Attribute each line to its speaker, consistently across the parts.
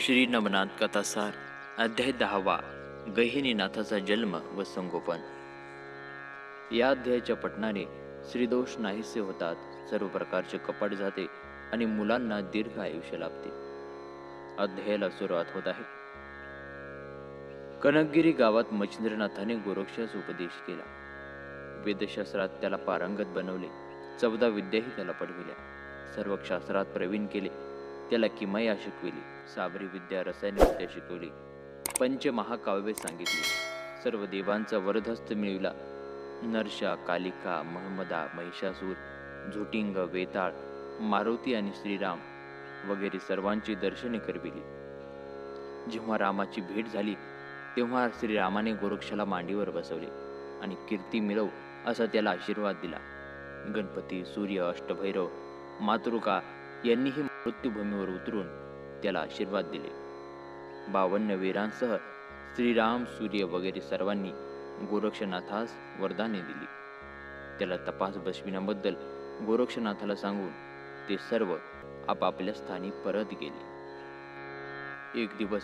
Speaker 1: श्री नवनाथ कथासार अध्याय दहावा गहिनीनाथाचा जन्म व संगोपन. या अध्यायाच्या पठणाने श्रीदोष नाहीसे होतात सर्व प्रकारचे कपट जाते आणि मुलांना दीर्घ आयुष्य लाभते. अध्यायाला सुरुवात होत आहे. कनकगिरी गावात मच्छिंद्रनाथाने गोरक्षास उपदेश केला. वेदशास्त्रात त्याला पारंगत बनवले. चौदा विद्याही त्याला पडविल्या सर्व शास्त्रात प्रवीण केले. त्याला किमया शिकविली. साबरी विद्या रसायन विद्या शिकवली. पंचमहाकाव्ये सांगितली. सर्व देवांचा वरदहस्त मिळविला. नरशा कालिका महमदा महिषासूर झुटिंग वेताळ मारुती आणि श्रीराम वगैरे सर्वांची दर्शने करविली. जेव्हा रामाची भेट झाली तेव्हा श्रीरामाने गोरक्षाला मांडीवर बसवले आणि कीर्ती मिळव असा त्याला आशीर्वाद दिला. गणपती सूर्य अष्टभैरव मातृका यांनीही मृत्यूभूमीवर उतरून त्याला आशीर्वाद दिले. बावन्न वीरांसह श्रीराम सूर्य वगैरे सर्वांनी गोरक्षनाथास वरदाने दिली. त्याला तपास बसविण्याबद्दल गोरक्षनाथाला सांगून ते सर्व आपापल्या स्थानी परत गेले. एक दिवस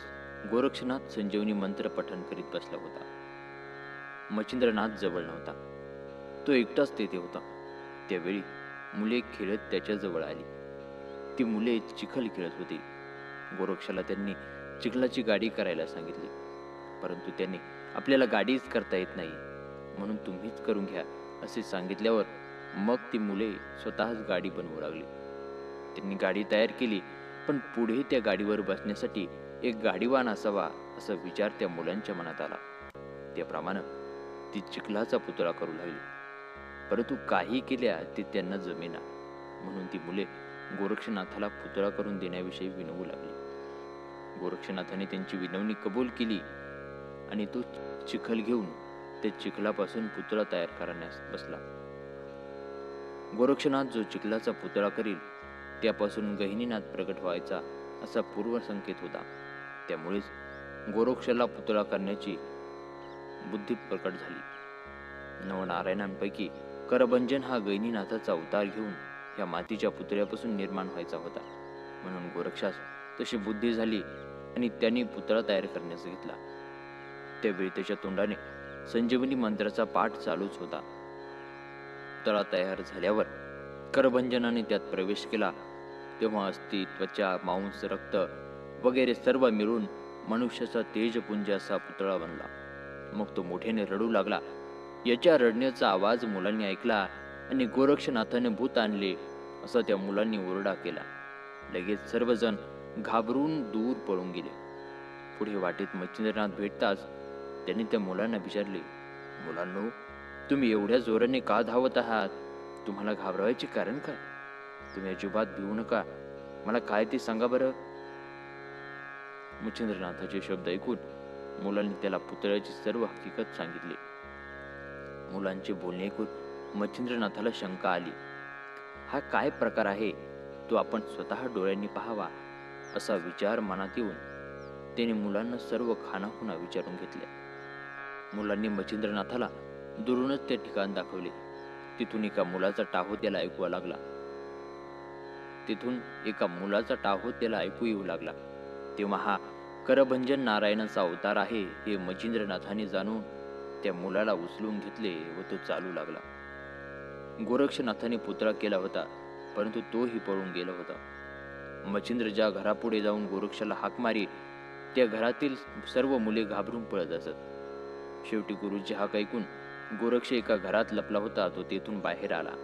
Speaker 1: गोरक्षनाथ संजीवनी मंत्र पठण करीत बसला होता. मच्छिंद्रनाथ जवळ नव्हता. तो एकटाच तेथे होता. त्यावेळी मुले खेळत त्याच्याजवळ आली. ती मुले चिखल खेळत होती. गोरक्षाला त्यांनी चिखलाची गाडी करायला सांगितली. परंतु त्यांनी आपल्याला गाडीच करता येत नाही. म्हणून तुम्हीच करून घ्या असे सांगितल्यावर मग ती मुले स्वतःच गाडी बनवू लागली. त्यांनी गाडी तयार केली पण पुढे त्या गाडीवर बसण्यासाठी एक गाडीवान असावा असा विचार त्या मुलांच्या मनात आला. त्याप्रमाणे ती चिखलाचा पुतळा करू लागली. परंतु काही केल्या ते त्यांना जमेना. म्हणून ती मुले गोरक्षनाथाला पुतळा करून देण्याविषयी विनवू लागली. गोरक्षनाथाने त्यांची विनवणी कबूल केली आणि तो चिखल घेऊन त्या चिखलापासून पुतळा तयार करण्यास बसला. गोरक्षनाथ जो चिखलाचा पुतळा करील त्यापासून गहिनीनाथ प्रकट व्हायचा असा पूर्व संकेत होता. त्यामुळेच गोरक्षला पुतळा करण्याची बुद्धी प्रकट झाली. नवनारायणांपैकी करभंजन हा गैनीनाथाचा अवतार घेऊन या मातीच्या पुतळ्यापासून निर्माण व्हायचा होता. म्हणून गोरक्षास तशी बुद्धी झाली आणि त्यांनी पुतळा तयार करण्यास घेतला. त्यावेळी त्याच्या तोंडाने संजीवनी मंत्राचा पाठ चालूच होता. पुतळा तयार झाल्यावर करभंजनाने त्यात प्रवेश केला. तेव्हा अस्थि त्वचा मांस रक्त वगैरे सर्व मिळून मनुष्याचा तेजपुंज असा पुतळा बनला. मग तो मोठ्याने रडू लागला. याच्या रडण्याचा आवाज मुलांनी ऐकला. आणि गोरक्षनाथाने भूत आणले असा त्या मुलांनी ओरडा केला. लगेच सर्वजण घाबरून दूर पळून गेले. पुढे वाटेत मच्छिंद्रनाथ भेटताच त्यांनी त्या मुलांना विचारले मुलांनो तुम्ही एवढ्या जोराने का धावत आहात? तुम्हाला घाबरवायचे कारण काय? तुम्ही अजिबात भिवू नका. मला काय ते सांगा बरं. मच्छिंद्रनाथाचे शब्द ऐकून मुलांनी त्याला पुतळ्याची सर्व हकीकत सांगितली. मुलांचे बोलणे ऐकून मच्छिंद्रनाथाला शंका आली. हा काय प्रकार आहे? तो आपण स्वतः डोळ्यांनी पाहावा असा विचार मनात येऊन त्याने मुलांना सर्व खानाखुना विचारून घेतल्या. मुलांनी मच्छिंद्रनाथाला दुरूनच ते ठिकाण दाखवले. तिथून एका मुलाचा टाहो त्याला ऐकू लागला. तिथून एका मुलाचा टाहो त्याला ऐकू येऊ लागला. तेव्हा हा करभंजन नारायणाचा अवतार आहे हे मच्छिंद्रनाथाने जाणून त्या मुलाला उचलून घेतले व तो चालू लागला. गोरक्षनाथाने पुतळा केला होता परंतु तोही पळून गेला होता. मच्छिंद्र ज्या घरापुढे जाऊन गोरक्षाला हाक मारी त्या घरातील सर्व मुले घाबरून पळत असत. शेवटी गुरुजी हाक ऐकून गोरक्ष एका घरात लपला होता तो तेथून बाहेर आला.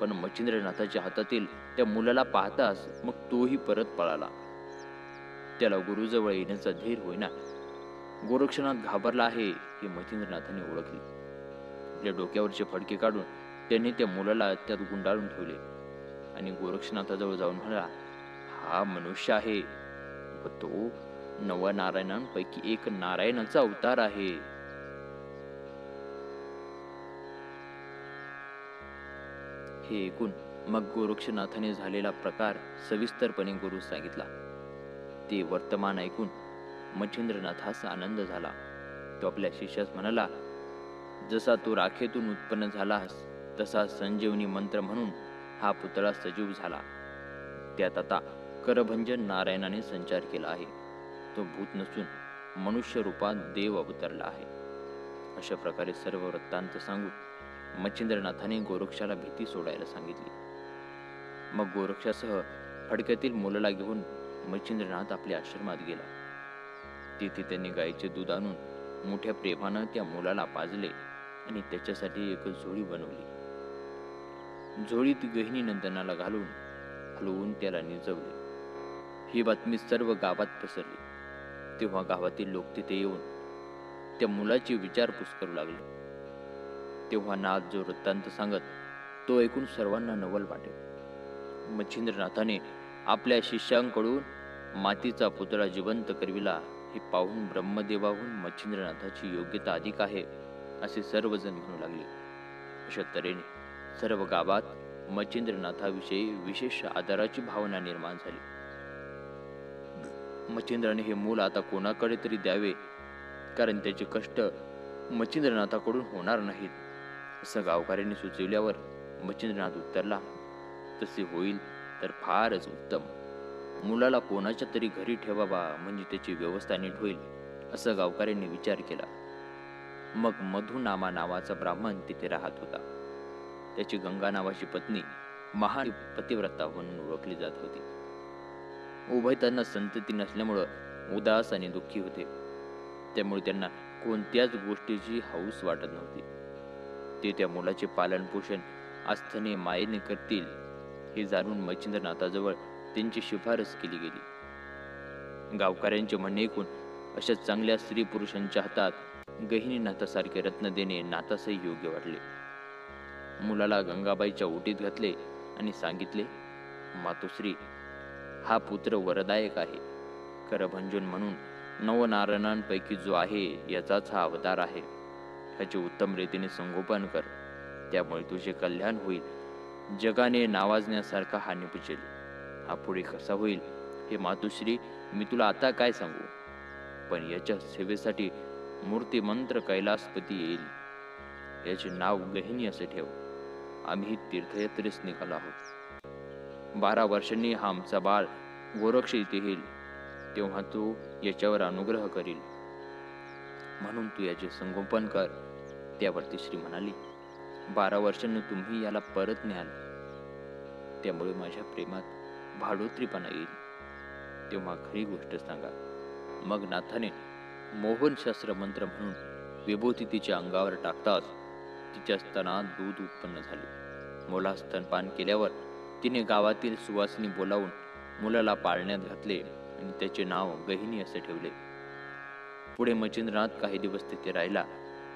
Speaker 1: पण मच्छिंद्रनाथाच्या हातातील त्या मुलाला पाहताच मग तोही परत पळाला. त्याला गुरुजवळ येण्याचा धीर होईना गोरक्षनाथ घाबरला आहे हे मच्छिंद्रनाथाने ओळखले. आपल्या डोक्यावरचे फडके काढून त्यांनी त्या मुलाला त्यात गुंडाळून ठेवले. आणि गोरक्षनाथाजवळ जाऊन म्हणाला हा मनुष्य आहे व तो नवा नारायणांपैकी एक नारायणाचा अवतार आहे. हे ऐकून मग गोरक्षनाथाने झालेला प्रकार सविस्तरपणे गुरु सांगितला. ते वर्तमान ऐकून मच्छिंद्रनाथास आनंद झाला. तो आपल्या शिष्यास म्हणाला जसा तू राखेतून उत्पन्न झालास तसा संजीवनी मंत्र म्हणून हा पुतळा सजीव झाला. त्यात आता करभंजन नारायणाने संचार केला आहे. तो भूत नसून मनुष्य रूपात देव अवतरला आहे. अशा प्रकारे सर्व वृत्तांत सांगून मच्छिंद्रनाथाने गोरक्षाला भीती सोडायला सांगितली. मग गोरक्षासह फडक्यातील मुलाला घेऊन मच्छिंद्रनाथ आपल्या आश्रमात गेला. तिथे त्यांनी गायीचे दूध आणून मोठ्या प्रेमानं त्या मुलाला पाजले आणि त्याच्यासाठी एक झोळी बनवली. झोळीत गहिनी नंदनाला घालून हलवून त्याला निजवले. ही बातमी सर्व गावात पसरली. तेव्हा गावातील लोक तिथे येऊन त्या मुलाची विचारपूस करू लागले. तेव्हा नाथ जो वृत्तांत सांगत तो ऐकून सर्वांना नवल वाटे. मच्छिंद्रनाथाने आपल्या शिष्यांकडून मातीचा पुतळा जिवंत करविला. हे पाहून ब्रह्मदेवाहून मच्छिंद्रनाथाची योग्यता अधिक आहे असे सर्वजण म्हणू लागले. अशा तऱ्हेने सर्व गावात मच्छिंद्रनाथाविषयी विशेष आदराची भावना निर्माण झाली. मच्छिंद्राने हे मूल आता कोणाकडे तरी द्यावे कारण त्याचे कष्ट मच्छिंद्रनाथाकडून होणार नाहीत. असं गावकऱ्यांनी सुचविल्यावर मच्छिंद्रनाथ उत्तरला तसे होईल तर फारच उत्तम. मुलाला कोणाच्या तरी घरी ठेवावा म्हणजे त्याची व्यवस्था नीट होईल असं गावकऱ्यांनी विचार केला. मग मधुनामा नावाचा ब्राह्मण तिथे राहत होता. त्याची गंगा नावाची पत्नी महान पतिव्रता म्हणून ओळखली जात होती. उभय त्यांना संतती नसल्यामुळं उदास आणि दुःखी होते. त्यामुळे त्यांना कोणत्याच गोष्टीची हौस वाटत नव्हती. ते त्या मुलाचे पालन पोषण आस्थेने मायेने करतील हे जाणून मच्छिंद्रनाथाजवळ त्यांची शिफारस केली गेली. गावकऱ्यांचे म्हणणे ऐकून अशा चांगल्या स्त्री पुरुषांच्या हातात गहिनी नाथासारखे रत्न देणे नाथासही योग्य वाटले. मुलाला गंगाबाईच्या ओटीत घातले आणि सांगितले मातोश्री हा पुत्र वरदायक आहे. करभंजन म्हणून नवनारायणांपैकी जो आहे याचाच हा अवतार आहे. ह्याचे उत्तम रीतीने संगोपन कर. त्यामुळे तुझे कल्याण होईल. जगाने नावाजण्यासारखा हा निपजेल. हा पुढे कसा होईल हे मातुश्री मी तुला आता काय सांगू? पण याच्या सेवेसाठी मूर्तिमंत्र कैलासपती येईल. याचे नाव गहिनी असे ठेव. आम्ही तीर्थयात्रेस निघालो आहोत. बारा वर्षांनी हा आमचा बाळ गोरक्ष इथे येईल तेव्हा तू याच्यावर अनुग्रह करील. म्हणून तू याचे संगोपन कर त्यावरती श्री म्हणाली. बारा वर्षांनी तुम्ही याला परत न्याल. त्यामुळे माझ्या प्रेमात भाडोत्रीपणा येईल. तेव्हा खरी गोष्ट सांगा. मग नाथाने मोहन शास्त्र मंत्र म्हणून विभूती तिच्या अंगावर टाकताच तिचे असताना दूध उत्पन्न झाले. मुला स्तनपान केल्यावर तिने गावातील सुवासिनी बोलावून मुलाला पाळण्यात घातले आणि त्याचे नाव गहिनी असे ठेवले. पुढे मच्छिंद्रनाथ काही दिवस तिथे राहिला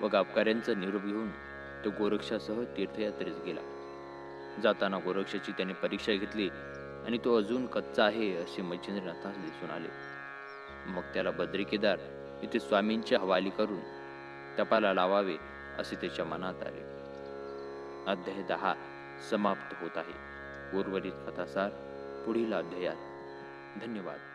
Speaker 1: व गावकऱ्यांचा निरोप घेऊन तो गोरक्षासह तीर्थयात्रेस गेला. जाताना गोरक्षाची त्याने परीक्षा घेतली आणि तो अजून कच्चा आहे असे मच्छिंद्रनाथास दिसून आले. मग त्याला बद्री केदार इथे स्वामींची हवाली करून तपाला लावावे असे त्याच्या मनात आले. अध्याय दहा समाप्त होत आहे. उर्वरित कथासार पुढील अध्यायात. धन्यवाद.